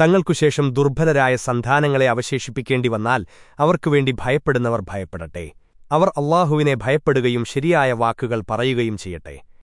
തങ്ങൾക്കുശേഷം ദുർബലരായ സന്താനങ്ങളെ അവശേഷിപ്പിക്കേണ്ടി വന്നാൽ അവർക്കുവേണ്ടി ഭയപ്പെടുന്നവർ ഭയപ്പെടട്ടെ. അവർ അള്ളാഹുവിനെ ഭയപ്പെടുകയും ശരിയായ വാക്കുകൾ പറയുകയും ചെയ്യട്ടെ.